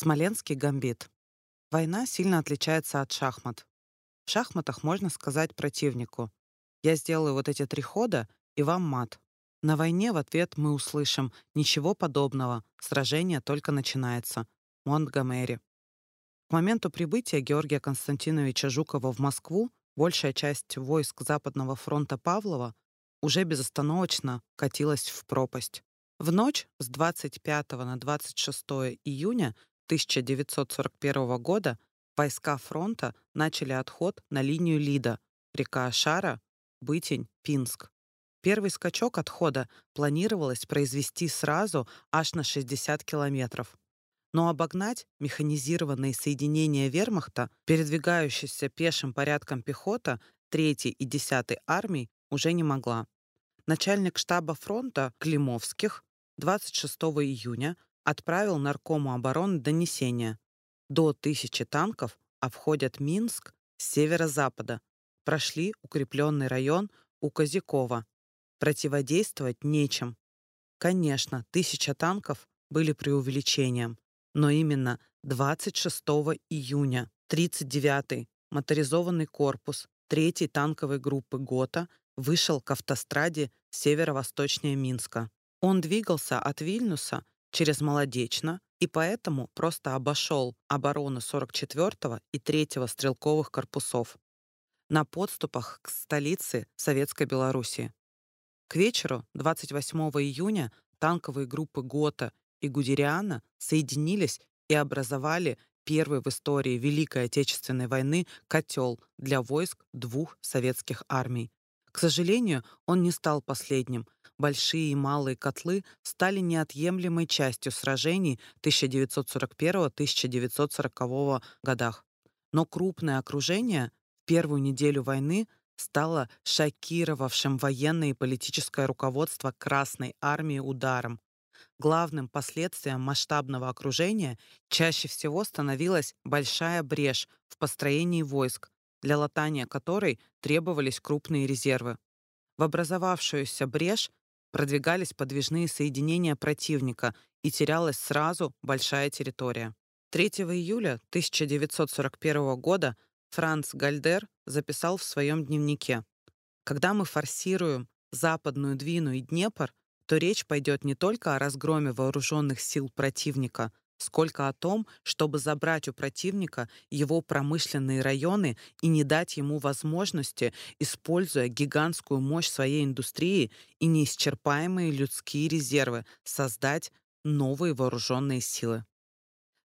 Смоленский гамбит. Война сильно отличается от шахмат. В шахматах можно сказать противнику «Я сделаю вот эти три хода, и вам мат». На войне в ответ мы услышим «Ничего подобного, сражение только начинается». Монтгомери. К моменту прибытия Георгия Константиновича Жукова в Москву большая часть войск Западного фронта Павлова уже безостановочно катилась в пропасть. В ночь с 25 на 26 июня 1941 года войска фронта начали отход на линию Лида, река Шара, Бытень, Пинск. Первый скачок отхода планировалось произвести сразу аж на 60 километров. Но обогнать механизированные соединения вермахта, передвигающиеся пешим порядком пехота 3 и 10 армий, уже не могла. Начальник штаба фронта Климовских 26 июня отправил Наркому обороны донесение. До тысячи танков обходят Минск с северо-запада, прошли укрепленный район у Козякова. Противодействовать нечем. Конечно, тысяча танков были преувеличением, но именно 26 июня 39-й моторизованный корпус 3-й танковой группы ГОТА вышел к автостраде северо-восточнее Минска. Он двигался от Вильнюса через Молодечно и поэтому просто обошел оборону 44-го и 3-го стрелковых корпусов на подступах к столице Советской Белоруссии. К вечеру 28 июня танковые группы ГОТА и Гудериана соединились и образовали первый в истории Великой Отечественной войны котел для войск двух советских армий. К сожалению, он не стал последним. Большие и малые котлы стали неотъемлемой частью сражений 1941-1940 годах. Но крупное окружение в первую неделю войны стало шокировавшим военное и политическое руководство Красной армии ударом. Главным последствием масштабного окружения чаще всего становилась большая брешь в построении войск, для латания которой требовались крупные резервы. В образовавшуюся брешь продвигались подвижные соединения противника и терялась сразу большая территория. 3 июля 1941 года Франц Гальдер записал в своем дневнике «Когда мы форсируем Западную Двину и Днепр, то речь пойдет не только о разгроме вооруженных сил противника, сколько о том, чтобы забрать у противника его промышленные районы и не дать ему возможности, используя гигантскую мощь своей индустрии и неисчерпаемые людские резервы, создать новые вооруженные силы.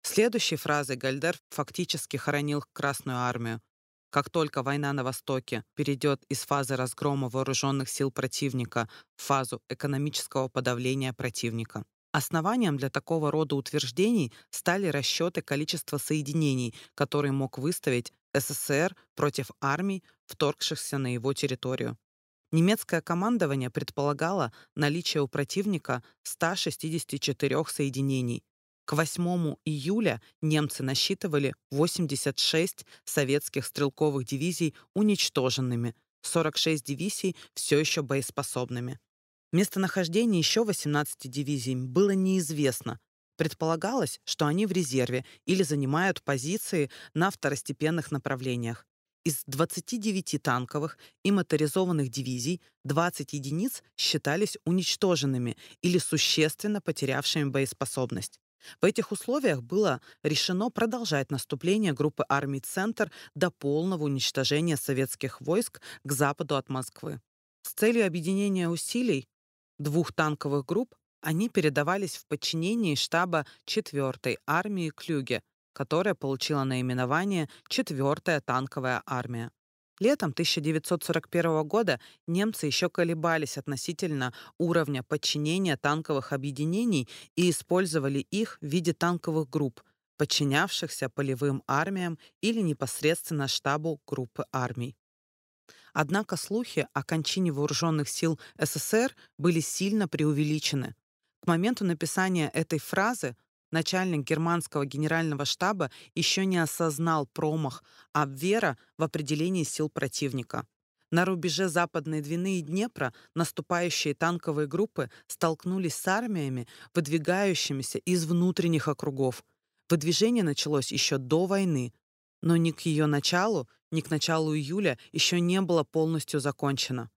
Следующей фразой Гальдер фактически хоронил Красную армию. Как только война на Востоке перейдет из фазы разгрома вооруженных сил противника в фазу экономического подавления противника. Основанием для такого рода утверждений стали расчеты количества соединений, которые мог выставить СССР против армий, вторгшихся на его территорию. Немецкое командование предполагало наличие у противника 164 соединений. К 8 июля немцы насчитывали 86 советских стрелковых дивизий уничтоженными, 46 дивизий все еще боеспособными. Местонахождение еще 18 дивизий было неизвестно. Предполагалось, что они в резерве или занимают позиции на второстепенных направлениях. Из 29 танковых и моторизованных дивизий 20 единиц считались уничтоженными или существенно потерявшими боеспособность. В этих условиях было решено продолжать наступление группы армий «Центр» до полного уничтожения советских войск к западу от Москвы. С целью объединения усилий двух танковых групп они передавались в подчинении штаба 4-й армии Клюге, которая получила наименование 4-я танковая армия. Летом 1941 года немцы еще колебались относительно уровня подчинения танковых объединений и использовали их в виде танковых групп, подчинявшихся полевым армиям или непосредственно штабу группы армий. Однако слухи о кончине вооруженных сил СССР были сильно преувеличены. К моменту написания этой фразы начальник германского генерального штаба еще не осознал промах Абвера в определении сил противника. На рубеже Западной Двины и Днепра наступающие танковые группы столкнулись с армиями, выдвигающимися из внутренних округов. Выдвижение началось еще до войны, но ни к ее началу, ни к началу июля еще не было полностью закончено.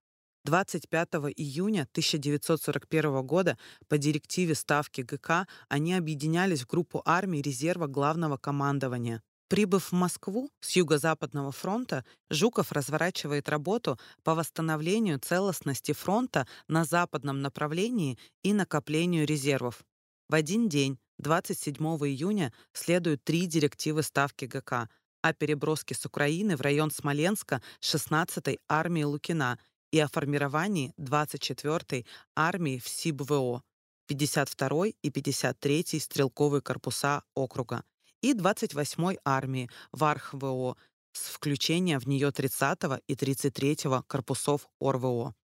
25 июня 1941 года по директиве Ставки ГК они объединялись в группу армий резерва главного командования. Прибыв в Москву с Юго-Западного фронта, Жуков разворачивает работу по восстановлению целостности фронта на западном направлении и накоплению резервов. В один день, 27 июня, следуют три директивы Ставки ГК о переброске с Украины в район Смоленска 16-й армии Лукина и о формировании 24-й армии в СИБВО, 52-й и 53-й стрелковые корпуса округа и 28-й армии в АрхВО с включением в нее 30-го и 33-го корпусов ОРВО.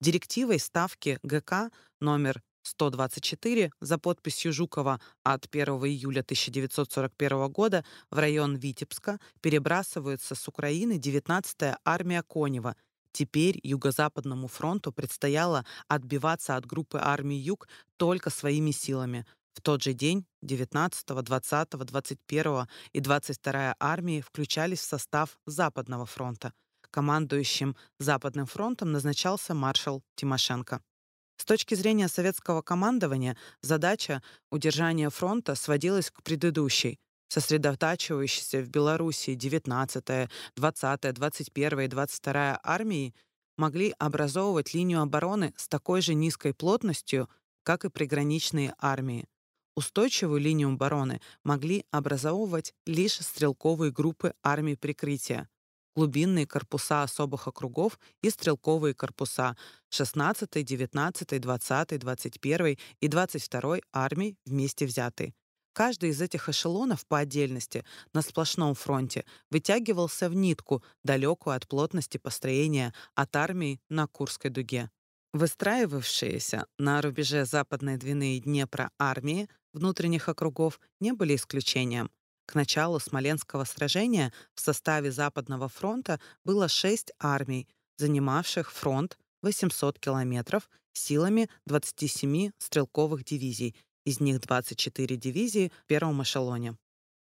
Директивой Ставки ГК номер 124 за подписью Жукова от 1 июля 1941 года в район Витебска перебрасывается с Украины 19-я армия Конева. Теперь Юго-Западному фронту предстояло отбиваться от группы армий Юг только своими силами. В тот же день 19, 20, 21 и 22 армии включались в состав Западного фронта. Командующим Западным фронтом назначался маршал Тимошенко. С точки зрения советского командования задача удержания фронта сводилась к предыдущей, сосредотачивающейся в Белоруссии 19-я, 20-я, 21-я и 22-я армии могли образовывать линию обороны с такой же низкой плотностью, как и приграничные армии. Устойчивую линию обороны могли образовывать лишь стрелковые группы армий прикрытия, глубинные корпуса особых округов и стрелковые корпуса 16, 19, 20, 21 и 22 армий вместе взятые. Каждый из этих эшелонов по отдельности на сплошном фронте вытягивался в нитку, далекую от плотности построения от армии на Курской дуге. Выстраивавшиеся на рубеже Западной Двины и Днепра армии внутренних округов не были исключением. К началу Смоленского сражения в составе Западного фронта было шесть армий, занимавших фронт 800 километров силами 27 стрелковых дивизий, из них 24 дивизии в первом эшелоне.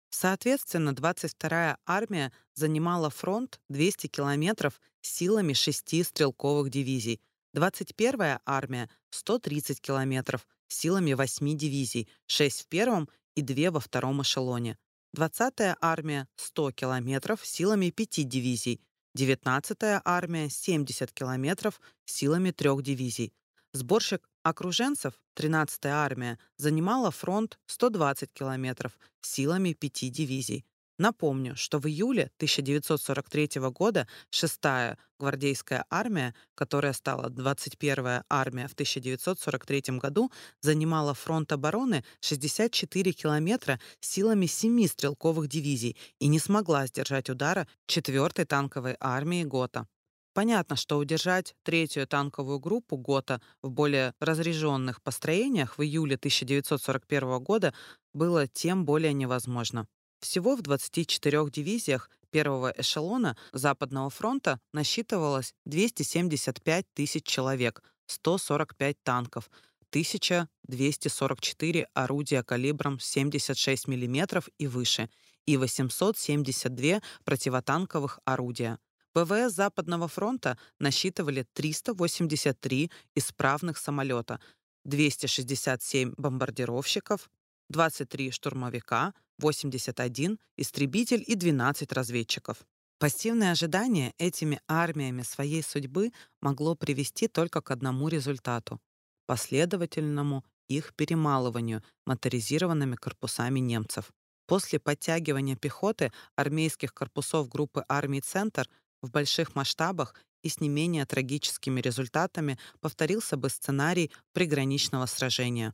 Соответственно, 22-я армия занимала фронт 200 километров силами шести стрелковых дивизий, 21-я армия — 130 километров силами 8 дивизий, 6 в первом и 2 во втором эшелоне. 20-я армия — 100 километров силами 5 дивизий, 19-я армия — 70 километров силами 3 дивизий. Сборщик окруженцев, 13-я армия, занимала фронт 120 километров силами 5 дивизий. Напомню, что в июле 1943 года 6-я гвардейская армия, которая стала 21-я армия в 1943 году, занимала фронт обороны 64 километра силами 7 стрелковых дивизий и не смогла сдержать удара 4-й танковой армии ГОТА. Понятно, что удержать третью танковую группу ГОТА в более разряженных построениях в июле 1941 года было тем более невозможно. Всего в 24 дивизиях первого эшелона Западного фронта насчитывалось 275 тысяч человек, 145 танков, 1244 орудия калибром 76 мм и выше и 872 противотанковых орудия. ВВС Западного фронта насчитывали 383 исправных самолета, 267 бомбардировщиков, 23 штурмовика, 81 истребитель и 12 разведчиков. Пассивное ожидание этими армиями своей судьбы могло привести только к одному результату — последовательному их перемалыванию моторизированными корпусами немцев. После подтягивания пехоты армейских корпусов группы армий «Центр» в больших масштабах и с не менее трагическими результатами повторился бы сценарий приграничного сражения.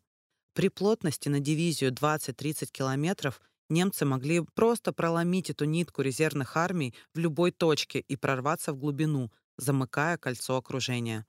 При плотности на дивизию 20-30 километров немцы могли просто проломить эту нитку резервных армий в любой точке и прорваться в глубину, замыкая кольцо окружения.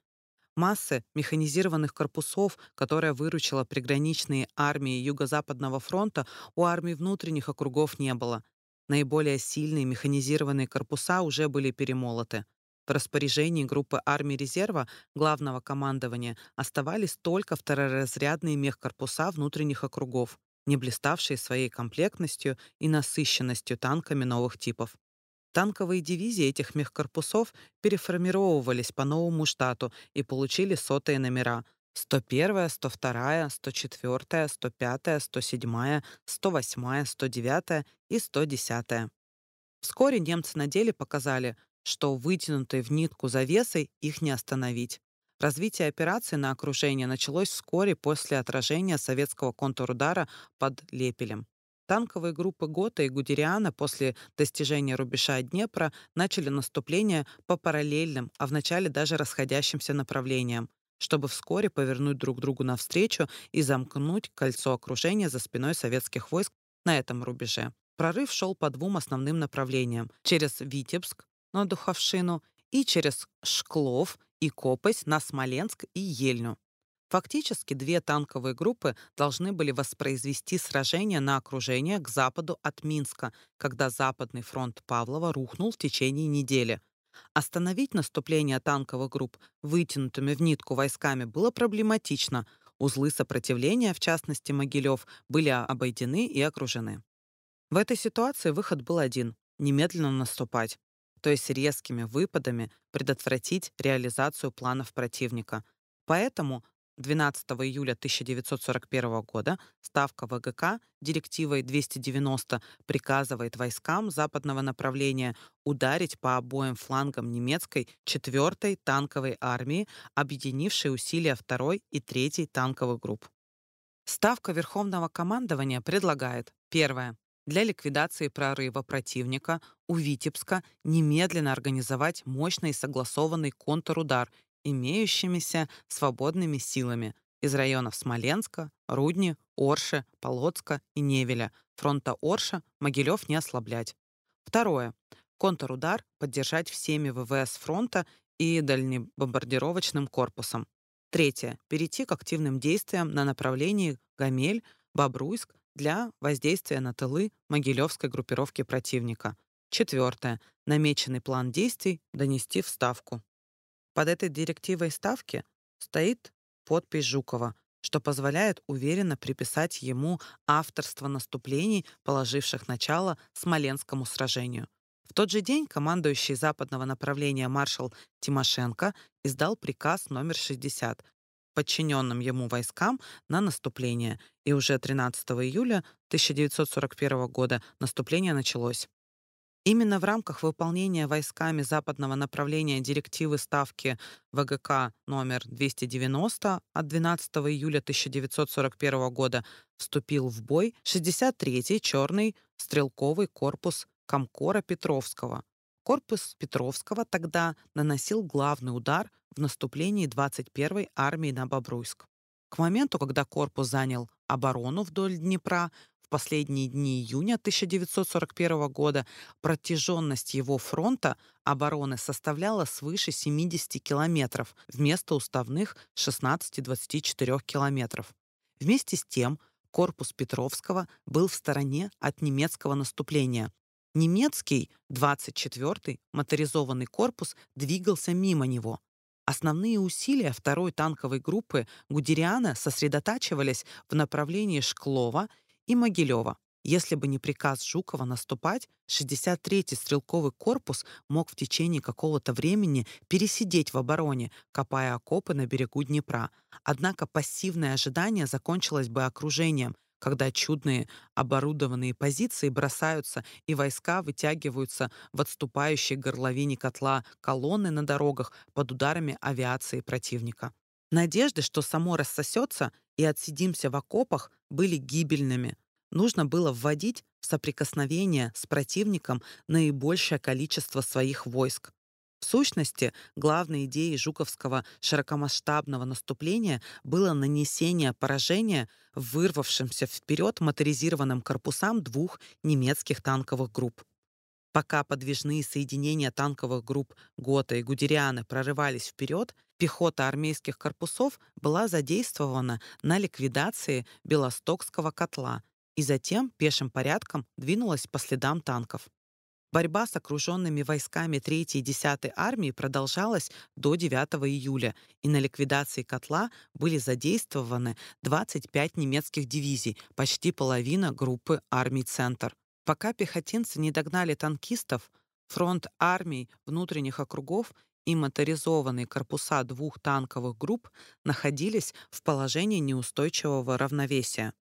Массы механизированных корпусов, которая выручила приграничные армии Юго-Западного фронта, у армий внутренних округов не было. Наиболее сильные механизированные корпуса уже были перемолоты. В распоряжении группы армий резерва главного командования оставались только второразрядные мехкорпуса внутренних округов. Не блиставшие своей комплектностью и насыщенностью танками новых типов. Танковые дивизии этих мехкорпусов переформировывались по новому штату и получили сотые номера 101, 102, 104, 105, 107, 108, 109 и 110. Вскоре немцы на деле показали, что вытянутой в нитку завесой их не остановить. Развитие операции на окружение началось вскоре после отражения советского контрудара под Лепелем. Танковые группы Гота и Гудериана после достижения рубежа Днепра начали наступление по параллельным, а вначале даже расходящимся направлениям, чтобы вскоре повернуть друг другу навстречу и замкнуть кольцо окружения за спиной советских войск на этом рубеже. Прорыв шел по двум основным направлениям — через Витебск на Духовшину и через Шклов и Копость на Смоленск и Ельню. Фактически две танковые группы должны были воспроизвести сражение на окружение к западу от Минска, когда Западный фронт Павлова рухнул в течение недели. Остановить наступление танковых групп вытянутыми в нитку войсками было проблематично. Узлы сопротивления, в частности Могилев, были обойдены и окружены. В этой ситуации выход был один — немедленно наступать, то есть резкими выпадами предотвратить реализацию планов противника. Поэтому 12 июля 1941 года Ставка ВГК директивой 290 приказывает войскам западного направления ударить по обоим флангам немецкой 4-й танковой армии, объединившей усилия 2-й и 3-й танковых групп. Ставка Верховного командования предлагает первое для ликвидации прорыва противника у Витебска немедленно организовать мощный согласованный контрудар имеющимися свободными силами из районов Смоленска, Рудни, Орши, Полоцка и Невеля, фронта Орша, Могилев не ослаблять. Второе. Контрудар поддержать всеми ВВС фронта и дальнебомбардировочным корпусом. Третье. Перейти к активным действиям на направлении Гамель, Бобруйск для воздействия на тылы Могилевской группировки противника. Четвертое. Намеченный план действий донести в Ставку. Под этой директивой ставки стоит подпись Жукова, что позволяет уверенно приписать ему авторство наступлений, положивших начало Смоленскому сражению. В тот же день командующий западного направления маршал Тимошенко издал приказ номер 60 подчиненным ему войскам на наступление, и уже 13 июля 1941 года наступление началось. Именно в рамках выполнения войсками западного направления директивы Ставки ВГК номер 290 от 12 июля 1941 года вступил в бой 63-й черный стрелковый корпус Комкора Петровского. Корпус Петровского тогда наносил главный удар в наступлении 21-й армии на Бобруйск. К моменту, когда корпус занял оборону вдоль Днепра, в последние дни июня 1941 года протяженность его фронта обороны составляла свыше 70 километров вместо уставных 16-24 километров. Вместе с тем корпус Петровского был в стороне от немецкого наступления. Немецкий 24-й моторизованный корпус двигался мимо него. Основные усилия второй танковой группы Гудериана сосредотачивались в направлении Шклова и Могилева. Если бы не приказ Жукова наступать, 63-й стрелковый корпус мог в течение какого-то времени пересидеть в обороне, копая окопы на берегу Днепра. Однако пассивное ожидание закончилось бы окружением, когда чудные оборудованные позиции бросаются и войска вытягиваются в отступающей горловине котла колонны на дорогах под ударами авиации противника. Надежды, что само рассосется и отсидимся в окопах, были гибельными. Нужно было вводить в соприкосновение с противником наибольшее количество своих войск. В сущности, главной идеей жуковского широкомасштабного наступления было нанесение поражения вырвавшимся вперед моторизированным корпусам двух немецких танковых групп. Пока подвижные соединения танковых групп Гота и Гудерианы прорывались вперед, пехота армейских корпусов была задействована на ликвидации Белостокского котла и затем пешим порядком двинулась по следам танков. Борьба с окруженными войсками 3 и 10 армии продолжалась до 9 июля, и на ликвидации котла были задействованы 25 немецких дивизий, почти половина группы армий «Центр». Пока пехотинцы не догнали танкистов, фронт армий внутренних округов и моторизованные корпуса двух танковых групп находились в положении неустойчивого равновесия.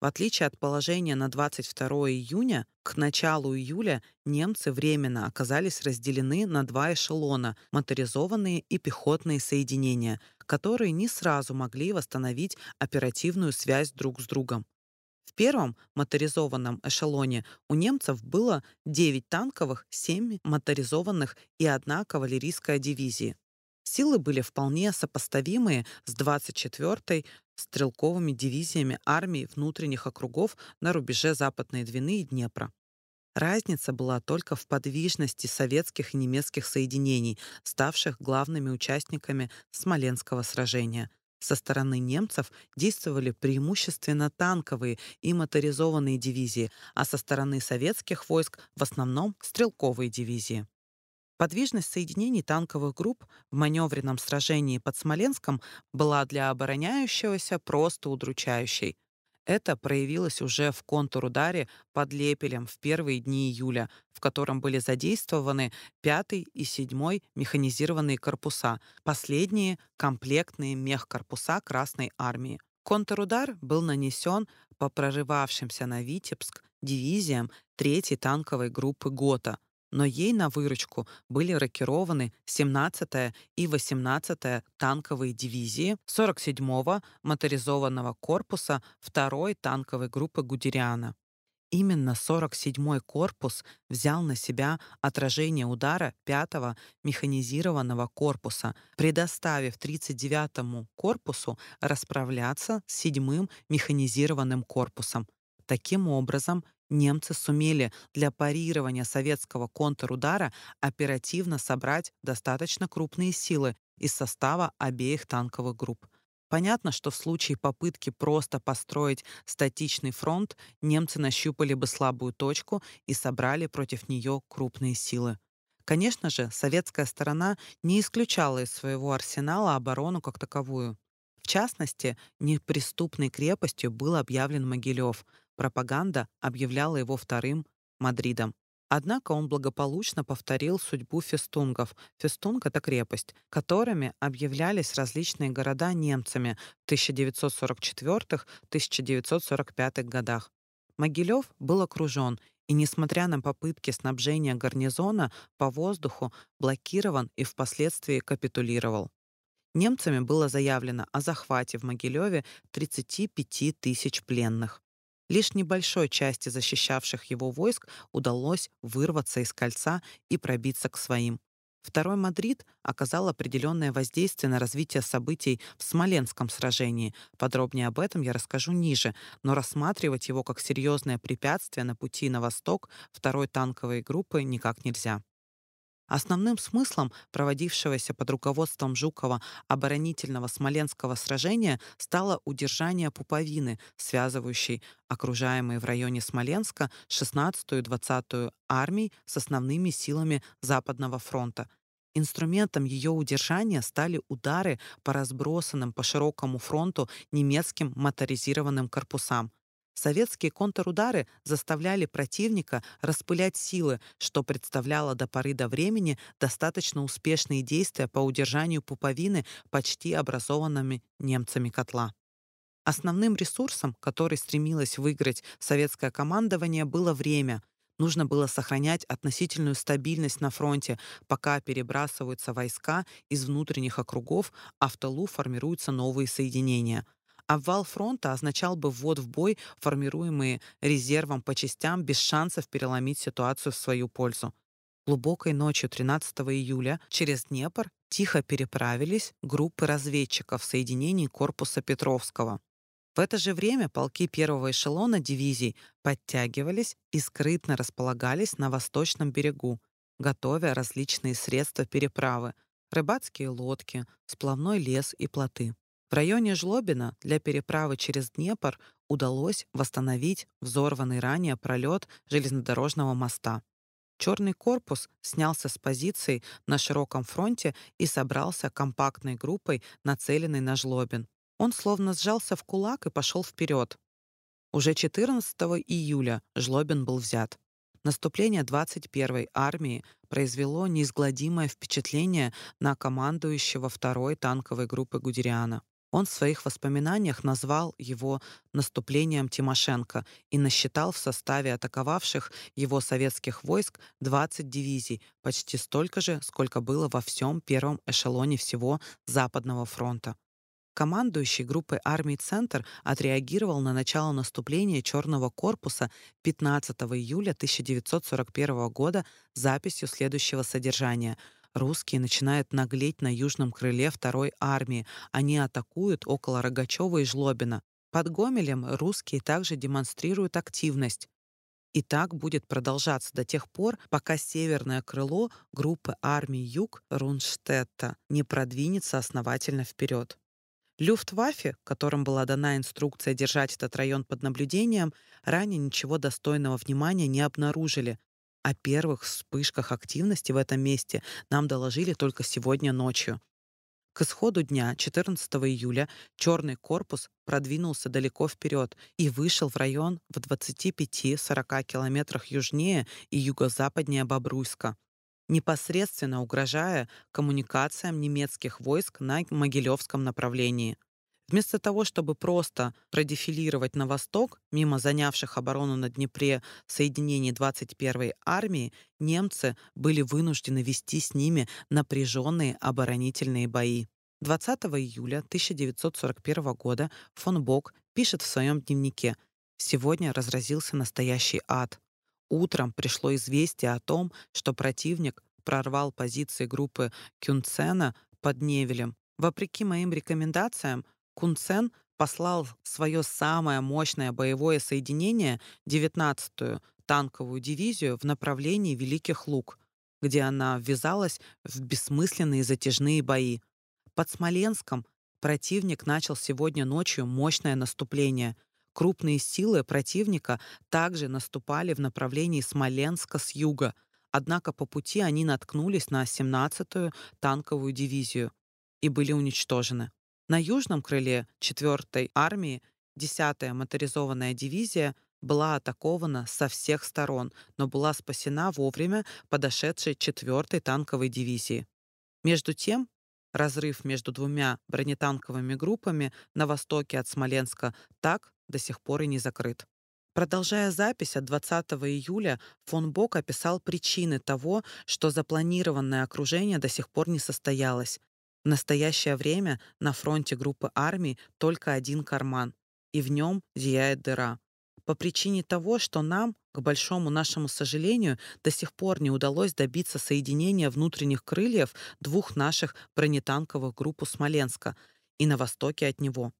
В отличие от положения на 22 июня, к началу июля немцы временно оказались разделены на два эшелона — моторизованные и пехотные соединения, которые не сразу могли восстановить оперативную связь друг с другом. В первом моторизованном эшелоне у немцев было 9 танковых, 7 моторизованных и одна кавалерийская дивизия. Силы были вполне сопоставимые с 24-й стрелковыми дивизиями армии внутренних округов на рубеже Западной Двины и Днепра. Разница была только в подвижности советских и немецких соединений, ставших главными участниками Смоленского сражения. Со стороны немцев действовали преимущественно танковые и моторизованные дивизии, а со стороны советских войск в основном стрелковые дивизии. Подвижность соединений танковых групп в маневренном сражении под Смоленском была для обороняющегося просто удручающей. Это проявилось уже в контрударе под Лепелем в первые дни июля, в котором были задействованы 5 и 7 механизированные корпуса, последние — комплектные мехкорпуса Красной армии. Контрудар был нанесен по прорывавшимся на Витебск дивизиям 3-й танковой группы ГОТА — но ей на выручку были рокированы 17-я и 18-я танковые дивизии 47-го моторизованного корпуса 2-й танковой группы Гудериана. Именно 47-й корпус взял на себя отражение удара 5-го механизированного корпуса, предоставив 39-му корпусу расправляться с 7-м механизированным корпусом. Таким образом, немцы сумели для парирования советского контрудара оперативно собрать достаточно крупные силы из состава обеих танковых групп. Понятно, что в случае попытки просто построить статичный фронт, немцы нащупали бы слабую точку и собрали против нее крупные силы. Конечно же, советская сторона не исключала из своего арсенала оборону как таковую. В частности, неприступной крепостью был объявлен Могилев, Пропаганда объявляла его вторым Мадридом. Однако он благополучно повторил судьбу фестунгов. Фестунг — это крепость, которыми объявлялись различные города немцами в 1944-1945 годах. Могилев был окружен и, несмотря на попытки снабжения гарнизона по воздуху, блокирован и впоследствии капитулировал. Немцами было заявлено о захвате в Могилеве 35 тысяч пленных. Лишь небольшой части защищавших его войск удалось вырваться из кольца и пробиться к своим. Второй Мадрид оказал определенное воздействие на развитие событий в Смоленском сражении. Подробнее об этом я расскажу ниже, но рассматривать его как серьезное препятствие на пути на восток второй танковой группы никак нельзя. Основным смыслом проводившегося под руководством Жукова оборонительного Смоленского сражения стало удержание пуповины, связывающей окружаемые в районе Смоленска 16-ю и 20-ю армии с основными силами Западного фронта. Инструментом ее удержания стали удары по разбросанным по широкому фронту немецким моторизированным корпусам. Советские контрудары заставляли противника распылять силы, что представляло до поры до времени достаточно успешные действия по удержанию пуповины почти образованными немцами котла. Основным ресурсом, который стремилось выиграть советское командование, было время. Нужно было сохранять относительную стабильность на фронте, пока перебрасываются войска из внутренних округов, а в тылу формируются новые соединения — Обвал фронта означал бы ввод в бой, формируемые резервом по частям, без шансов переломить ситуацию в свою пользу. Глубокой ночью 13 июля через Днепр тихо переправились группы разведчиков соединений корпуса Петровского. В это же время полки первого эшелона дивизий подтягивались и скрытно располагались на восточном берегу, готовя различные средства переправы — рыбацкие лодки, сплавной лес и плоты. В районе Жлобина для переправы через Днепр удалось восстановить взорванный ранее пролет железнодорожного моста. Черный корпус снялся с позиций на широком фронте и собрался компактной группой, нацеленной на Жлобин. Он словно сжался в кулак и пошел вперед. Уже 14 июля Жлобин был взят. Наступление 21-й армии произвело неизгладимое впечатление на командующего второй танковой группы Гудериана. Он в своих воспоминаниях назвал его наступлением Тимошенко и насчитал в составе атаковавших его советских войск 20 дивизий, почти столько же, сколько было во всем первом эшелоне всего Западного фронта. Командующий группой армий «Центр» отреагировал на начало наступления Черного корпуса 15 июля 1941 года записью следующего содержания — Русские начинают наглеть на южном крыле второй армии. Они атакуют около Рогачева и Жлобина. Под Гомелем русские также демонстрируют активность. И так будет продолжаться до тех пор, пока северное крыло группы армий Юг Рунштетта не продвинется основательно вперед. Люфтваффе, которым была дана инструкция держать этот район под наблюдением, ранее ничего достойного внимания не обнаружили, о первых вспышках активности в этом месте нам доложили только сегодня ночью. К исходу дня, 14 июля, черный корпус продвинулся далеко вперед и вышел в район в 25-40 километрах южнее и юго-западнее Бобруйска, непосредственно угрожая коммуникациям немецких войск на Могилевском направлении. Вместо того, чтобы просто продефилировать на восток, мимо занявших оборону на Днепре соединений 21-й армии, немцы были вынуждены вести с ними напряженные оборонительные бои. 20 июля 1941 года фон Бок пишет в своем дневнике «Сегодня разразился настоящий ад. Утром пришло известие о том, что противник прорвал позиции группы Кюнцена под Невелем. Вопреки моим рекомендациям, Кунцен послал свое самое мощное боевое соединение, 19-ю танковую дивизию, в направлении Великих Луг, где она ввязалась в бессмысленные затяжные бои. Под Смоленском противник начал сегодня ночью мощное наступление. Крупные силы противника также наступали в направлении Смоленска с юга, однако по пути они наткнулись на 17-ю танковую дивизию и были уничтожены. На южном крыле 4-й армии 10-я моторизованная дивизия была атакована со всех сторон, но была спасена вовремя подошедшей 4-й танковой дивизии. Между тем, разрыв между двумя бронетанковыми группами на востоке от Смоленска так до сих пор и не закрыт. Продолжая запись от 20 июля, фон Бок описал причины того, что запланированное окружение до сих пор не состоялось, в настоящее время на фронте группы армий только один карман, и в нем зияет дыра. По причине того, что нам, к большому нашему сожалению, до сих пор не удалось добиться соединения внутренних крыльев двух наших бронетанковых групп у Смоленска и на востоке от него.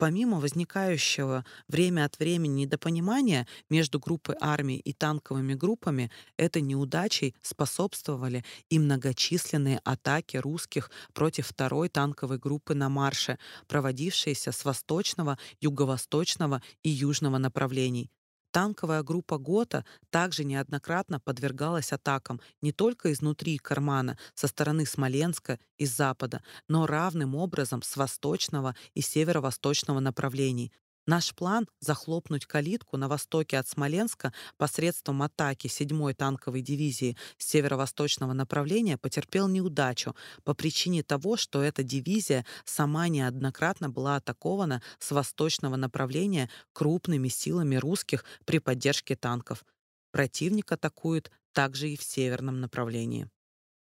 Помимо возникающего время от времени недопонимания между группой армий и танковыми группами, этой неудачей способствовали и многочисленные атаки русских против второй танковой группы на марше, проводившиеся с восточного, юго-восточного и южного направлений. Танковая группа ГОТА также неоднократно подвергалась атакам не только изнутри кармана, со стороны Смоленска и запада, но равным образом с восточного и северо-восточного направлений, Наш план — захлопнуть калитку на востоке от Смоленска посредством атаки 7-й танковой дивизии с северо-восточного направления потерпел неудачу по причине того, что эта дивизия сама неоднократно была атакована с восточного направления крупными силами русских при поддержке танков. Противник атакует также и в северном направлении.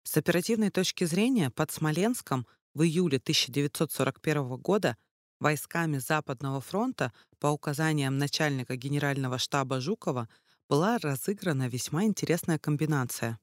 С оперативной точки зрения под Смоленском в июле 1941 года войсками Западного фронта по указаниям начальника генерального штаба Жукова была разыграна весьма интересная комбинация.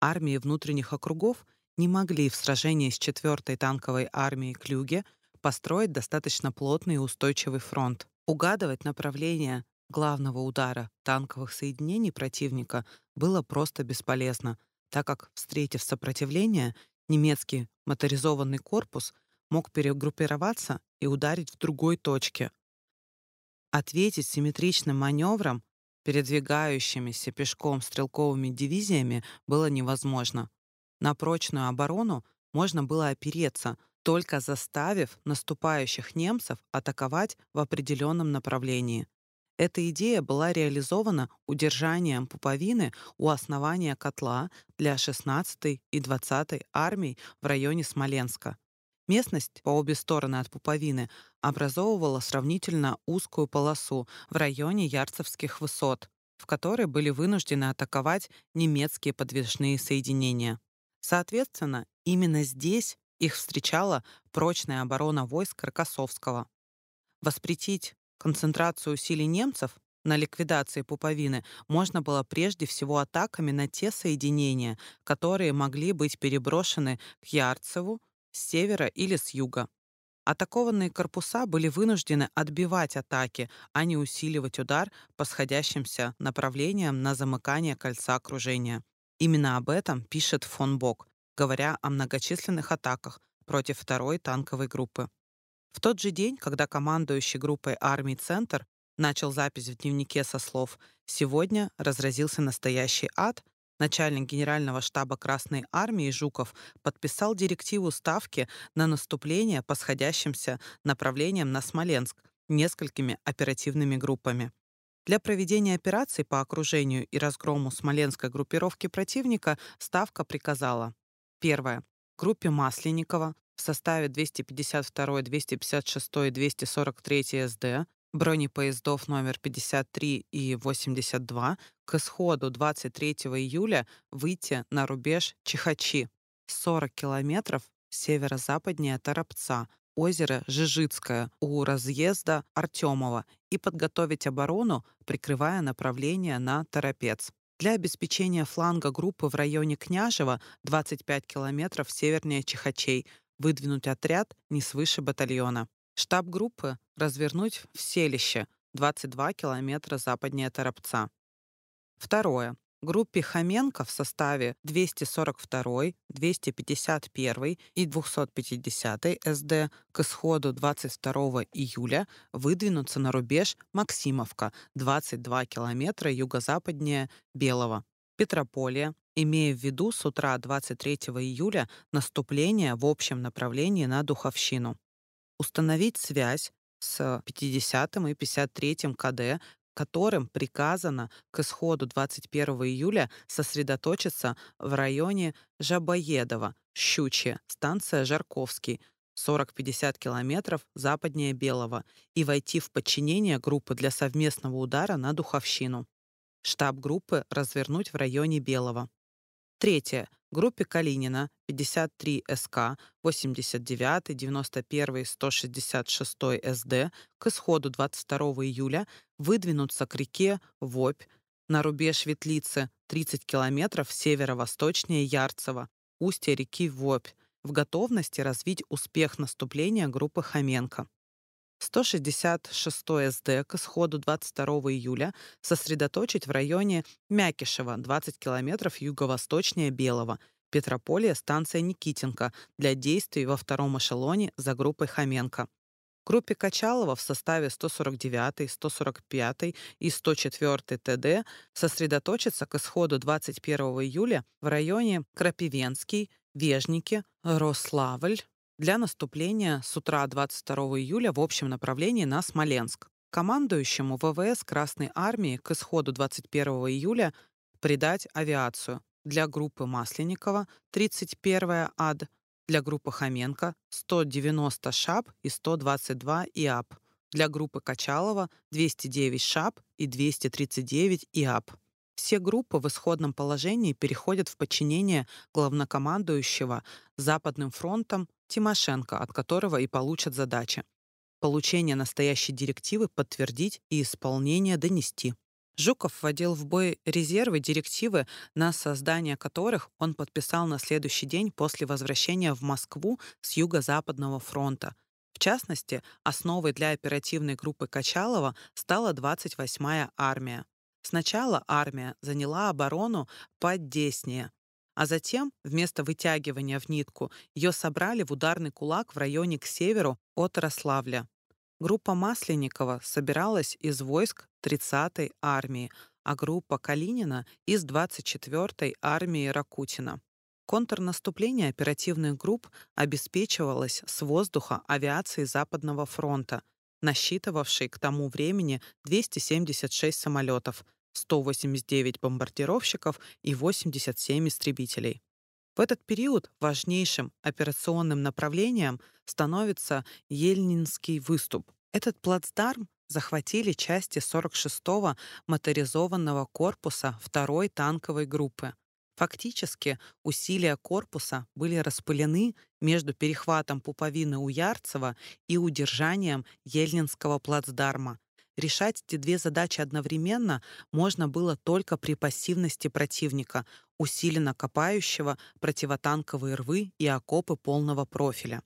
Армии внутренних округов не могли в сражении с 4-й танковой армией Клюге построить достаточно плотный и устойчивый фронт. Угадывать направление главного удара танковых соединений противника было просто бесполезно, так как, встретив сопротивление, немецкий моторизованный корпус — мог перегруппироваться и ударить в другой точке. Ответить симметричным маневром передвигающимися пешком стрелковыми дивизиями было невозможно. На прочную оборону можно было опереться, только заставив наступающих немцев атаковать в определенном направлении. Эта идея была реализована удержанием пуповины у основания котла для 16-й и 20-й армий в районе Смоленска. Местность по обе стороны от пуповины образовывала сравнительно узкую полосу в районе Ярцевских высот, в которой были вынуждены атаковать немецкие подвижные соединения. Соответственно, именно здесь их встречала прочная оборона войск Рокоссовского. Воспретить концентрацию усилий немцев на ликвидации пуповины можно было прежде всего атаками на те соединения, которые могли быть переброшены к Ярцеву с севера или с юга. Атакованные корпуса были вынуждены отбивать атаки, а не усиливать удар по сходящимся направлениям на замыкание кольца окружения. Именно об этом пишет фон Бок, говоря о многочисленных атаках против второй танковой группы. В тот же день, когда командующий группой армий «Центр» начал запись в дневнике со слов «Сегодня разразился настоящий ад», начальник генерального штаба Красной армии Жуков подписал директиву Ставки на наступление по сходящимся направлениям на Смоленск несколькими оперативными группами. Для проведения операций по окружению и разгрому смоленской группировки противника Ставка приказала Первое. Группе Масленникова в составе 252, 256 и 243 СД бронепоездов номер 53 и 82 к исходу 23 июля выйти на рубеж Чихачи 40 километров северо-западнее Торопца, озеро Жижицкое у разъезда Артемова и подготовить оборону, прикрывая направление на Торопец. Для обеспечения фланга группы в районе Княжева 25 километров севернее Чихачей выдвинуть отряд не свыше батальона. Штаб группы развернуть в селище 22 километра западнее Торопца. Второе. Группе Хоменко в составе 242, 251 и 250 СД к исходу 22 июля выдвинуться на рубеж Максимовка, 22 километра юго-западнее Белого. Петрополия, имея в виду с утра 23 июля наступление в общем направлении на Духовщину. Установить связь с 50 и 53 КД которым приказано к исходу 21 июля сосредоточиться в районе Жабоедова, Щучье, станция Жарковский, 40-50 километров западнее Белого, и войти в подчинение группы для совместного удара на Духовщину. Штаб группы развернуть в районе Белого. Третье. Группе Калинина 53 СК, 89, 91, 166 СД к исходу 22 июля выдвинуться к реке Вопь на рубеж Ветлицы 30 километров северо-восточнее Ярцево, устье реки Вопь, в готовности развить успех наступления группы Хоменко. 166 СД к исходу 22 июля сосредоточить в районе Мякишева, 20 километров юго-восточнее Белого, Петрополия, станция Никитенко для действий во втором эшелоне за группой Хоменко. Группе Качалова в составе 149, 145 и 104 ТД сосредоточиться к исходу 21 июля в районе Крапивенский, Вежники, Рославль, для наступления с утра 22 июля в общем направлении на Смоленск. Командующему ВВС Красной Армии к исходу 21 июля придать авиацию для группы Масленникова 31 АД, для группы Хоменко 190 ШАП и 122 ИАП, для группы Качалова 209 ШАП и 239 ИАП. Все группы в исходном положении переходят в подчинение главнокомандующего Западным фронтом Тимошенко, от которого и получат задачи. Получение настоящей директивы подтвердить и исполнение донести. Жуков вводил в бой резервы директивы, на создание которых он подписал на следующий день после возвращения в Москву с Юго-Западного фронта. В частности, основой для оперативной группы Качалова стала 28-я армия. Сначала армия заняла оборону под Деснее, а затем, вместо вытягивания в нитку, ее собрали в ударный кулак в районе к северу от Рославля. Группа Масленникова собиралась из войск 30-й армии, а группа Калинина из 24-й армии Ракутина. Контрнаступление оперативных групп обеспечивалось с воздуха авиации Западного фронта, насчитывавшей к тому времени 276 самолетов, 189 бомбардировщиков и 87 истребителей. В этот период важнейшим операционным направлением становится Ельнинский выступ. Этот плацдарм захватили части 46-го моторизованного корпуса 2-й танковой группы. Фактически усилия корпуса были распылены между перехватом пуповины у Ярцева и удержанием Ельнинского плацдарма. Решать эти две задачи одновременно можно было только при пассивности противника, усиленно копающего противотанковые рвы и окопы полного профиля.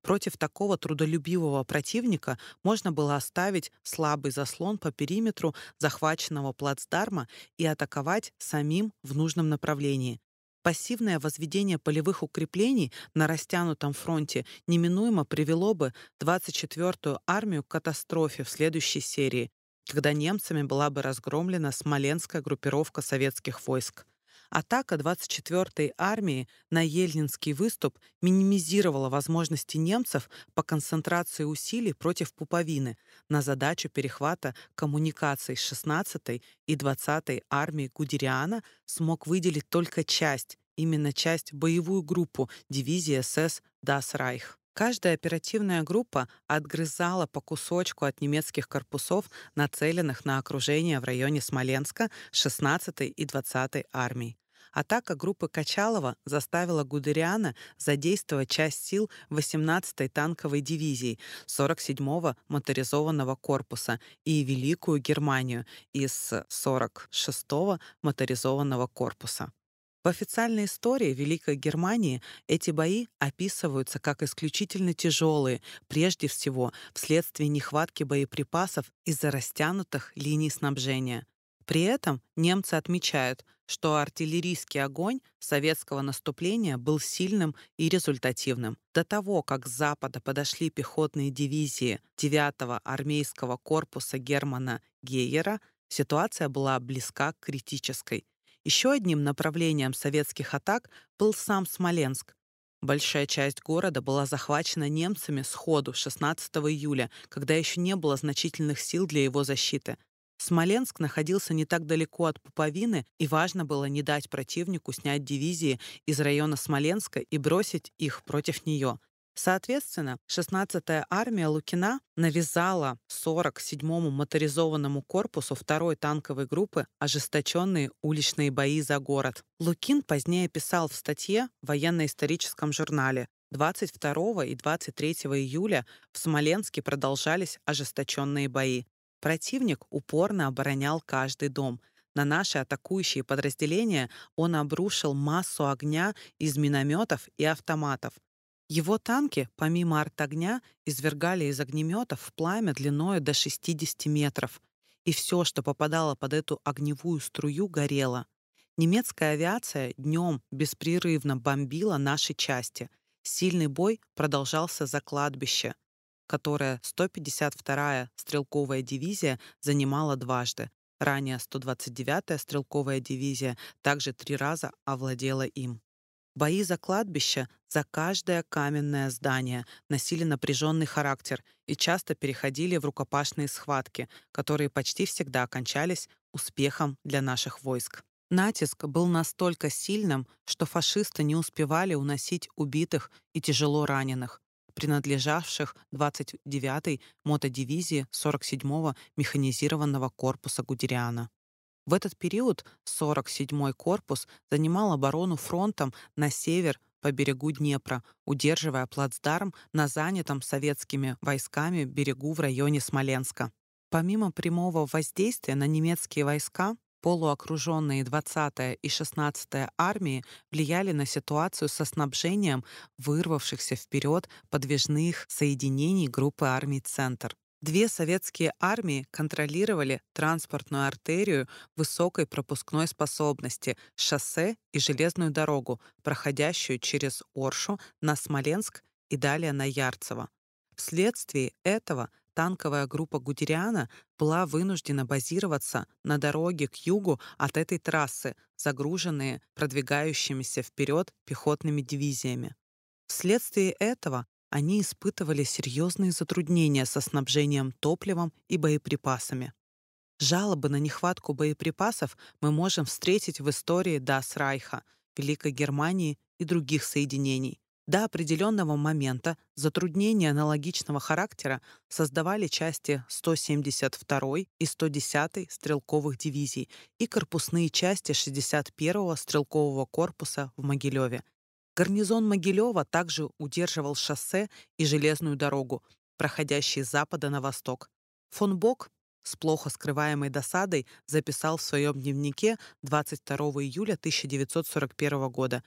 Против такого трудолюбивого противника можно было оставить слабый заслон по периметру захваченного плацдарма и атаковать самим в нужном направлении. Пассивное возведение полевых укреплений на растянутом фронте неминуемо привело бы 24-ю армию к катастрофе в следующей серии, когда немцами была бы разгромлена Смоленская группировка советских войск. Атака 24-й армии на Ельнинский выступ минимизировала возможности немцев по концентрации усилий против Пуповины на задачу перехвата коммуникаций 16-й и 20-й армии Гудериана смог выделить только часть, именно часть боевую группу дивизии СС «Дас Райх». Каждая оперативная группа отгрызала по кусочку от немецких корпусов, нацеленных на окружение в районе Смоленска 16-й и 20-й армий. Атака группы Качалова заставила Гудериана задействовать часть сил 18-й танковой дивизии 47-го моторизованного корпуса и Великую Германию из 46-го моторизованного корпуса. В официальной истории Великой Германии эти бои описываются как исключительно тяжелые, прежде всего вследствие нехватки боеприпасов из-за растянутых линий снабжения. При этом немцы отмечают, что артиллерийский огонь советского наступления был сильным и результативным. До того, как с запада подошли пехотные дивизии 9-го армейского корпуса Германа Гейера, ситуация была близка к критической. Еще одним направлением советских атак был сам Смоленск. Большая часть города была захвачена немцами сходу 16 июля, когда еще не было значительных сил для его защиты. Смоленск находился не так далеко от Пуповины, и важно было не дать противнику снять дивизии из района Смоленска и бросить их против нее. Соответственно, 16-я армия Лукина навязала 47-му моторизованному корпусу второй танковой группы ожесточенные уличные бои за город. Лукин позднее писал в статье в военно-историческом журнале 22 и 23 июля в Смоленске продолжались ожесточенные бои. Противник упорно оборонял каждый дом. На наши атакующие подразделения он обрушил массу огня из минометов и автоматов. Его танки, помимо артогня, извергали из огнеметов пламя длиною до 60 метров. И все, что попадало под эту огневую струю, горело. Немецкая авиация днем беспрерывно бомбила наши части. Сильный бой продолжался за кладбище, которое 152-я стрелковая дивизия занимала дважды. Ранее 129-я стрелковая дивизия также три раза овладела им. Бои за кладбище, за каждое каменное здание носили напряженный характер и часто переходили в рукопашные схватки, которые почти всегда окончались успехом для наших войск. Натиск был настолько сильным, что фашисты не успевали уносить убитых и тяжело раненых, принадлежавших 29-й мотодивизии 47-го механизированного корпуса Гудериана. В этот период 47-й корпус занимал оборону фронтом на север по берегу Днепра, удерживая плацдарм на занятом советскими войсками берегу в районе Смоленска. Помимо прямого воздействия на немецкие войска, полуокруженные 20-я и 16-я армии влияли на ситуацию со снабжением вырвавшихся вперед подвижных соединений группы армий «Центр». Две советские армии контролировали транспортную артерию высокой пропускной способности, шоссе и железную дорогу, проходящую через Оршу на Смоленск и далее на Ярцево. Вследствие этого танковая группа Гудериана была вынуждена базироваться на дороге к югу от этой трассы, загруженные продвигающимися вперед пехотными дивизиями. Вследствие этого они испытывали серьезные затруднения со снабжением топливом и боеприпасами. Жалобы на нехватку боеприпасов мы можем встретить в истории Дас Райха, Великой Германии и других соединений. До определенного момента затруднения аналогичного характера создавали части 172 и 110 стрелковых дивизий и корпусные части 61-го стрелкового корпуса в Могилеве. Гарнизон Могилева также удерживал шоссе и железную дорогу, проходящие с запада на восток. Фон Бок с плохо скрываемой досадой записал в своем дневнике 22 июля 1941 года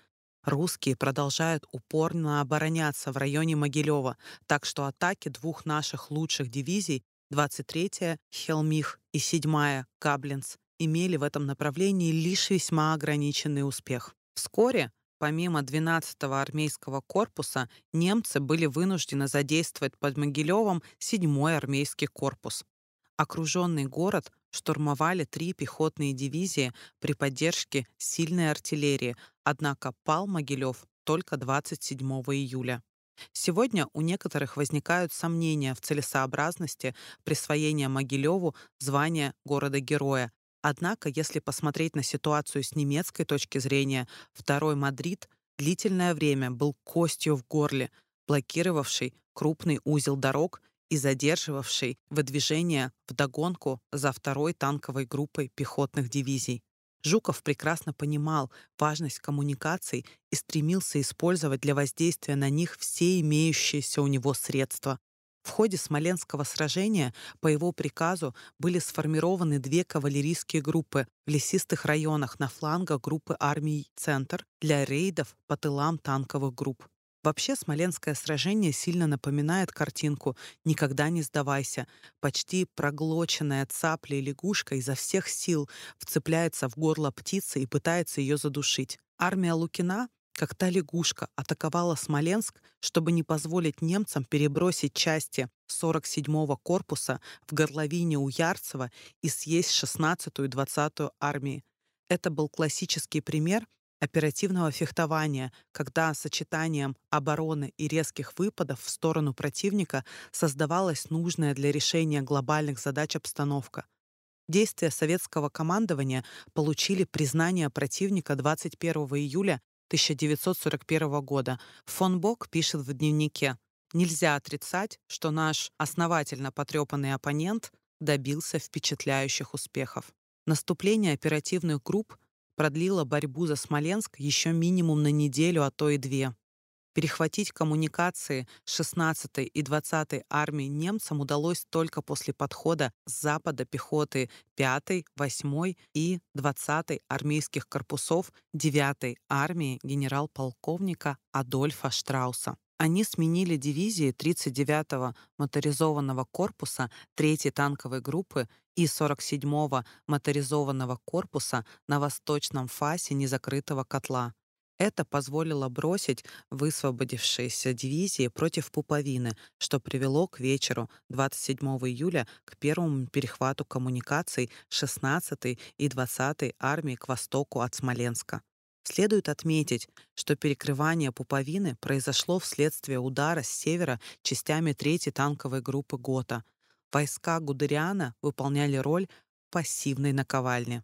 Русские продолжают упорно обороняться в районе Могилева, так что атаки двух наших лучших дивизий, 23-я Хелмих и 7-я Каблинс, имели в этом направлении лишь весьма ограниченный успех. Вскоре, помимо 12-го армейского корпуса, немцы были вынуждены задействовать под Могилевом 7-й армейский корпус. Окруженный город штурмовали три пехотные дивизии при поддержке сильной артиллерии, однако пал Могилев только 27 июля. Сегодня у некоторых возникают сомнения в целесообразности присвоения Могилеву звания города-героя. Однако, если посмотреть на ситуацию с немецкой точки зрения, второй Мадрид длительное время был костью в горле, блокировавший крупный узел дорог и задерживавший выдвижение вдогонку за второй танковой группой пехотных дивизий. Жуков прекрасно понимал важность коммуникаций и стремился использовать для воздействия на них все имеющиеся у него средства. В ходе Смоленского сражения по его приказу были сформированы две кавалерийские группы в лесистых районах на флангах группы армий «Центр» для рейдов по тылам танковых групп. Вообще, Смоленское сражение сильно напоминает картинку «Никогда не сдавайся». Почти проглоченная цапля и лягушка изо всех сил вцепляется в горло птицы и пытается ее задушить. Армия Лукина та лягушка, атаковала Смоленск, чтобы не позволить немцам перебросить части 47-го корпуса в горловине у Ярцева и съесть 16-ю и 20-ю армии. Это был классический пример оперативного фехтования, когда сочетанием обороны и резких выпадов в сторону противника создавалась нужная для решения глобальных задач обстановка. Действия советского командования получили признание противника 21 июля 1941 года. Фон Бок пишет в дневнике «Нельзя отрицать, что наш основательно потрепанный оппонент добился впечатляющих успехов. Наступление оперативных групп продлила борьбу за Смоленск еще минимум на неделю, а то и две. Перехватить коммуникации 16-й и 20-й армии немцам удалось только после подхода с запада пехоты 5-й, 8-й и 20-й армейских корпусов 9-й армии генерал-полковника Адольфа Штрауса. Они сменили дивизии 39-го моторизованного корпуса 3-й танковой группы и 47-го моторизованного корпуса на восточном фасе незакрытого котла. Это позволило бросить высвободившиеся дивизии против Пуповины, что привело к вечеру 27 июля к первому перехвату коммуникаций 16-й и 20-й армии к востоку от Смоленска. Следует отметить, что перекрывание пуповины произошло вследствие удара с севера частями 3-й танковой группы ГОТА. Войска Гудериана выполняли роль пассивной наковальни.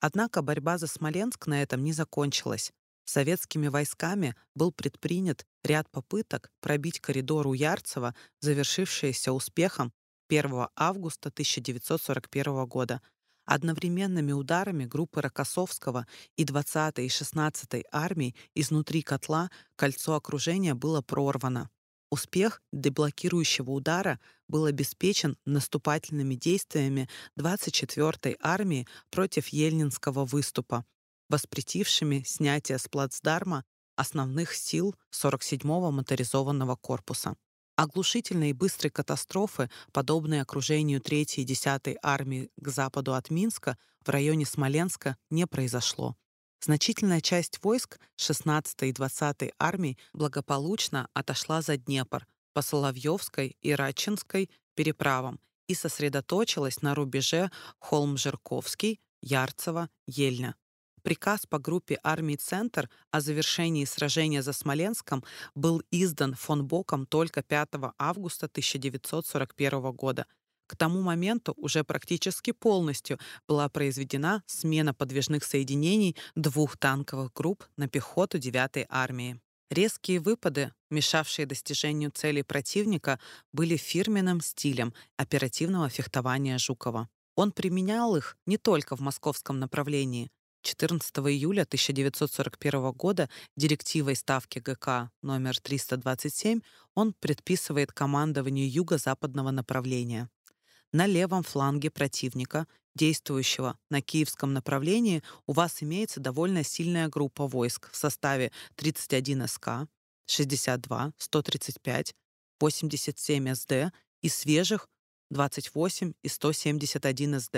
Однако борьба за Смоленск на этом не закончилась. Советскими войсками был предпринят ряд попыток пробить коридор у Ярцева, завершившиеся успехом 1 августа 1941 года — Одновременными ударами группы Рокоссовского и 20-й и 16-й армий изнутри котла кольцо окружения было прорвано. Успех деблокирующего удара был обеспечен наступательными действиями 24-й армии против Ельнинского выступа, воспретившими снятие с плацдарма основных сил 47-го моторизованного корпуса. Оглушительной и быстрой катастрофы, подобной окружению 3-й и 10-й армии к западу от Минска в районе Смоленска, не произошло. Значительная часть войск 16-й и 20-й армий благополучно отошла за Днепр по Соловьевской и Рачинской переправам и сосредоточилась на рубеже Холм-Жирковский, Ярцево, Ельня. Приказ по группе армий «Центр» о завершении сражения за Смоленском был издан фон Боком только 5 августа 1941 года. К тому моменту уже практически полностью была произведена смена подвижных соединений двух танковых групп на пехоту 9-й армии. Резкие выпады, мешавшие достижению целей противника, были фирменным стилем оперативного фехтования Жукова. Он применял их не только в московском направлении. 14 июля 1941 года директивой Ставки ГК номер 327 он предписывает командованию юго-западного направления. На левом фланге противника, действующего на киевском направлении, у вас имеется довольно сильная группа войск в составе 31 СК, 62, 135, 87 СД и свежих 28 и 171 СД.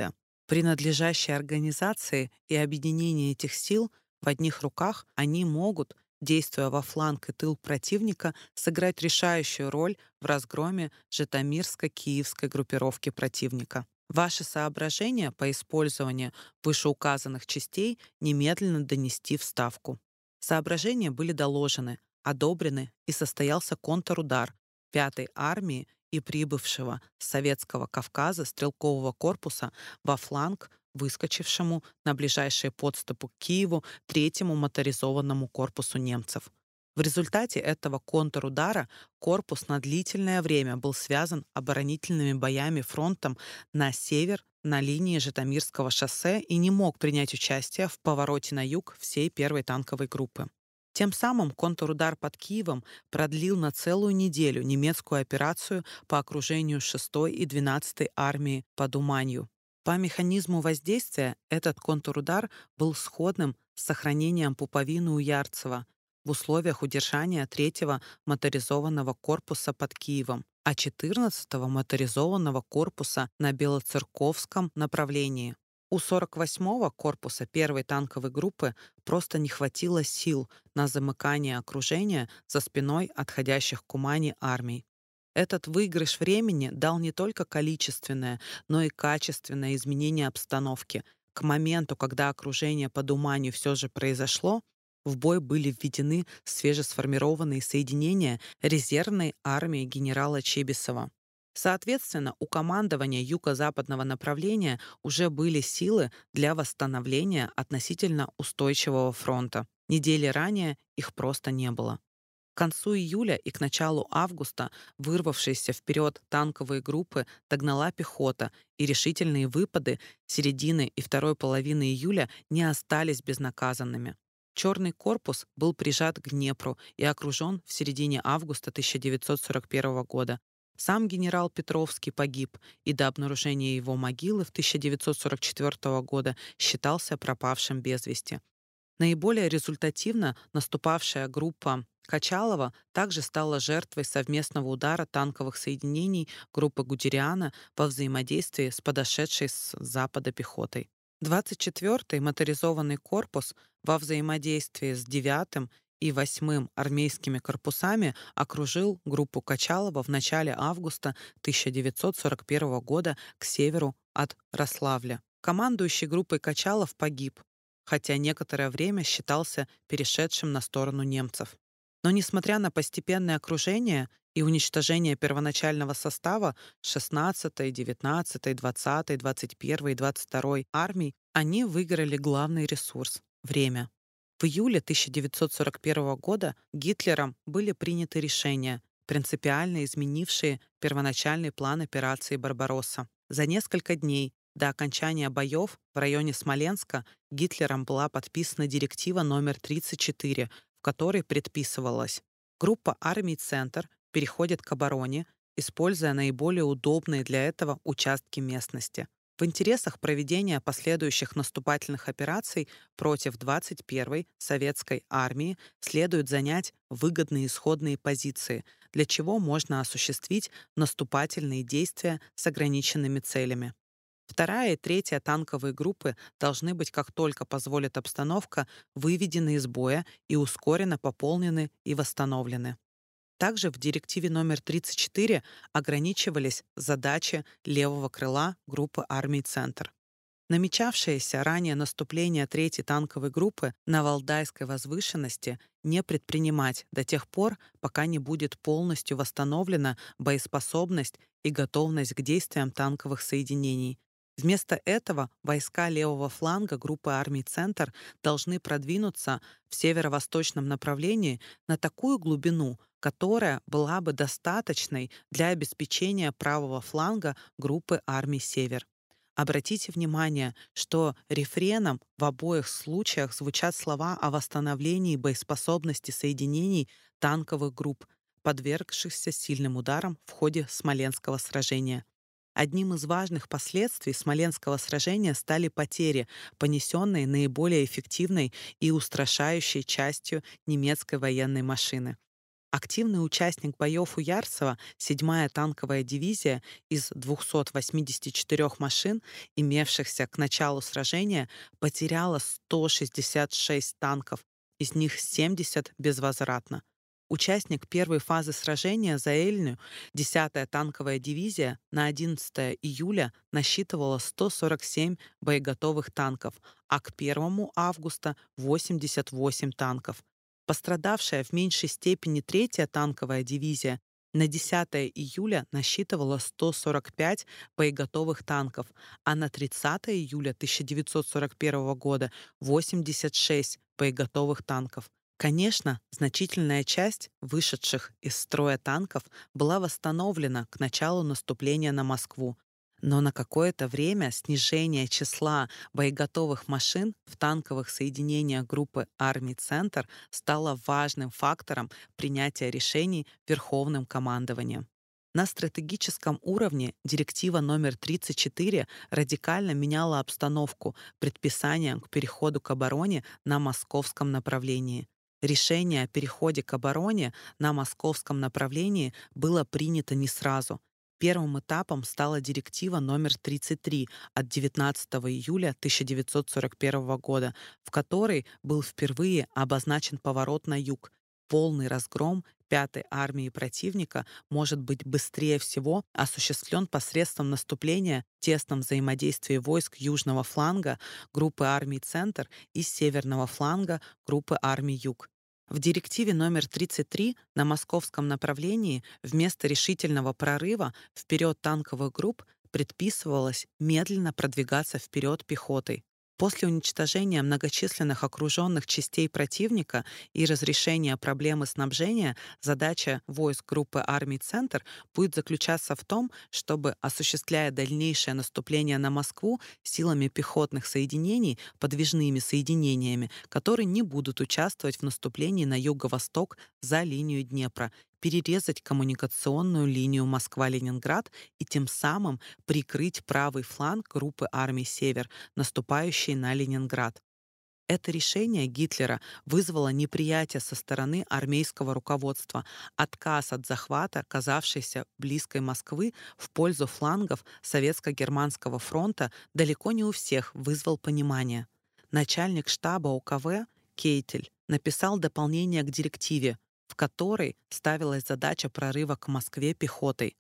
Принадлежащие организации и объединение этих сил в одних руках они могут, действуя во фланг и тыл противника, сыграть решающую роль в разгроме Житомирско-Киевской группировки противника. Ваши соображения по использованию вышеуказанных частей немедленно донести в Ставку. Соображения были доложены, одобрены и состоялся контрудар 5-й армии и прибывшего с Советского Кавказа стрелкового корпуса во фланг выскочившему на ближайшие подступы к Киеву третьему моторизованному корпусу немцев. В результате этого контрудара корпус на длительное время был связан оборонительными боями фронтом на север на линии Житомирского шоссе и не мог принять участие в повороте на юг всей первой танковой группы. Тем самым контрудар под Киевом продлил на целую неделю немецкую операцию по окружению 6 и 12 армии под Уманью. По механизму воздействия этот контрудар был сходным с сохранением пуповины у Ярцева в условиях удержания 3-го моторизованного корпуса под Киевом, а 14-го моторизованного корпуса на Белоцерковском направлении. У 48-го корпуса первой танковой группы просто не хватило сил на замыкание окружения за спиной отходящих к армий. Этот выигрыш времени дал не только количественное, но и качественное изменение обстановки. К моменту, когда окружение под Уманью все же произошло, в бой были введены свежесформированные соединения резервной армии генерала Чебисова. Соответственно, у командования юго-западного направления уже были силы для восстановления относительно устойчивого фронта. Недели ранее их просто не было. К концу июля и к началу августа вырвавшиеся вперед танковые группы догнала пехота, и решительные выпады середины и второй половины июля не остались безнаказанными. Черный корпус был прижат к Днепру и окружен в середине августа 1941 года. Сам генерал Петровский погиб и до обнаружения его могилы в 1944 года считался пропавшим без вести. Наиболее результативно наступавшая группа Качалова также стала жертвой совместного удара танковых соединений группы Гудериана во взаимодействии с подошедшей с запада пехотой. 24-й моторизованный корпус во взаимодействии с 9-м и 8-м армейскими корпусами окружил группу Качалова в начале августа 1941 года к северу от Рославля. Командующий группой Качалов погиб, хотя некоторое время считался перешедшим на сторону немцев. Но несмотря на постепенное окружение и уничтожение первоначального состава 16-й, 19-й, 20-й, 21-й и 22-й армий, они выиграли главный ресурс — время. В июле 1941 года Гитлером были приняты решения, принципиально изменившие первоначальный план операции «Барбаросса». За несколько дней до окончания боев в районе Смоленска Гитлером была подписана директива номер 34, в которой предписывалось группа армий «Центр» переходит к обороне, используя наиболее удобные для этого участки местности. В интересах проведения последующих наступательных операций против 21-й советской армии следует занять выгодные исходные позиции, для чего можно осуществить наступательные действия с ограниченными целями. Вторая и третья танковые группы должны быть, как только позволит обстановка, выведены из боя и ускоренно пополнены и восстановлены. Также в директиве номер 34 ограничивались задачи левого крыла группы армий «Центр». Намечавшееся ранее наступление третьей танковой группы на Валдайской возвышенности не предпринимать до тех пор, пока не будет полностью восстановлена боеспособность и готовность к действиям танковых соединений. Вместо этого войска левого фланга группы армий «Центр» должны продвинуться в северо-восточном направлении на такую глубину, которая была бы достаточной для обеспечения правого фланга группы армий «Север». Обратите внимание, что рефреном в обоих случаях звучат слова о восстановлении боеспособности соединений танковых групп, подвергшихся сильным ударам в ходе Смоленского сражения. Одним из важных последствий Смоленского сражения стали потери, понесенные наиболее эффективной и устрашающей частью немецкой военной машины. Активный участник боев у Ярцева, 7-я танковая дивизия из 284 машин, имевшихся к началу сражения, потеряла 166 танков, из них 70 безвозвратно. Участник первой фазы сражения за Эльню, 10-я танковая дивизия, на 11 июля насчитывала 147 боеготовых танков, а к 1 августа — 88 танков. Пострадавшая в меньшей степени третья танковая дивизия на 10 июля насчитывала 145 боеготовых танков, а на 30 июля 1941 года 86 боеготовых танков. Конечно, значительная часть вышедших из строя танков была восстановлена к началу наступления на Москву, но на какое-то время снижение числа боеготовых машин в танковых соединениях группы армий «Центр» стало важным фактором принятия решений Верховным командованием. На стратегическом уровне директива номер 34 радикально меняла обстановку предписанием к переходу к обороне на московском направлении. Решение о переходе к обороне на московском направлении было принято не сразу — Первым этапом стала директива номер 33 от 19 июля 1941 года, в которой был впервые обозначен поворот на юг. Полный разгром пятой армии противника может быть быстрее всего осуществлен посредством наступления в тесном взаимодействии войск южного фланга группы армий «Центр» и северного фланга группы армий «Юг». В директиве номер 33 на московском направлении вместо решительного прорыва вперед танковых групп предписывалось медленно продвигаться вперед пехотой. После уничтожения многочисленных окруженных частей противника и разрешения проблемы снабжения задача войск группы армий «Центр» будет заключаться в том, чтобы, осуществляя дальнейшее наступление на Москву силами пехотных соединений, подвижными соединениями, которые не будут участвовать в наступлении на юго-восток за линию Днепра перерезать коммуникационную линию Москва-Ленинград и тем самым прикрыть правый фланг группы армий «Север», наступающей на Ленинград. Это решение Гитлера вызвало неприятие со стороны армейского руководства, отказ от захвата, казавшейся близкой Москвы в пользу флангов Советско-германского фронта далеко не у всех вызвал понимание. Начальник штаба УКВ Кейтель написал дополнение к директиве, в которой ставилась задача прорыва к Москве пехотой.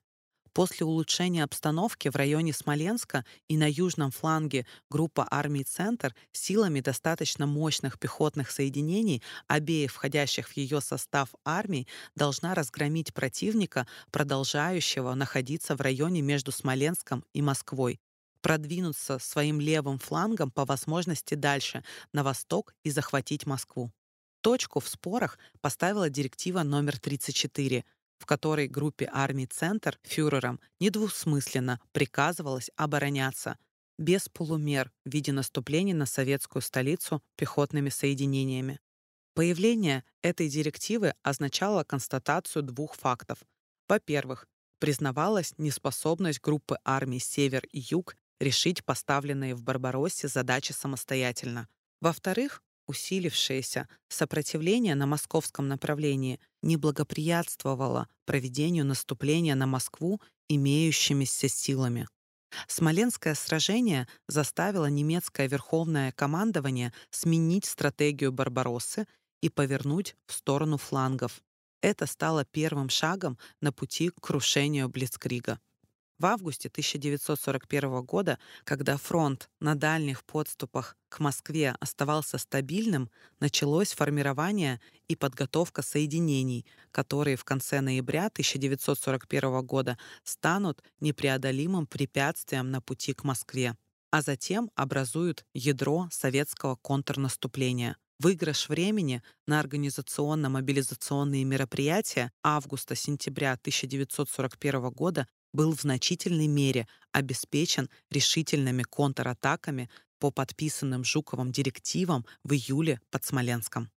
После улучшения обстановки в районе Смоленска и на южном фланге группа армий «Центр» силами достаточно мощных пехотных соединений обеих входящих в ее состав армий должна разгромить противника, продолжающего находиться в районе между Смоленском и Москвой, продвинуться своим левым флангом по возможности дальше, на восток и захватить Москву. Точку в спорах поставила директива номер 34, в которой группе армий «Центр» фюрером недвусмысленно приказывалось обороняться без полумер в виде наступления на советскую столицу пехотными соединениями. Появление этой директивы означало констатацию двух фактов. Во-первых, признавалась неспособность группы армий «Север» и «Юг» решить поставленные в Барбароссе задачи самостоятельно. Во-вторых, усилившееся сопротивление на московском направлении не благоприятствовало проведению наступления на Москву имеющимися силами. Смоленское сражение заставило немецкое верховное командование сменить стратегию Барбароссы и повернуть в сторону флангов. Это стало первым шагом на пути к крушению Блицкрига. В августе 1941 года, когда фронт на дальних подступах к Москве оставался стабильным, началось формирование и подготовка соединений, которые в конце ноября 1941 года станут непреодолимым препятствием на пути к Москве, а затем образуют ядро советского контрнаступления. Выигрыш времени на организационно-мобилизационные мероприятия августа-сентября 1941 года был в значительной мере обеспечен решительными контратаками по подписанным Жуковым директивам в июле под Смоленском.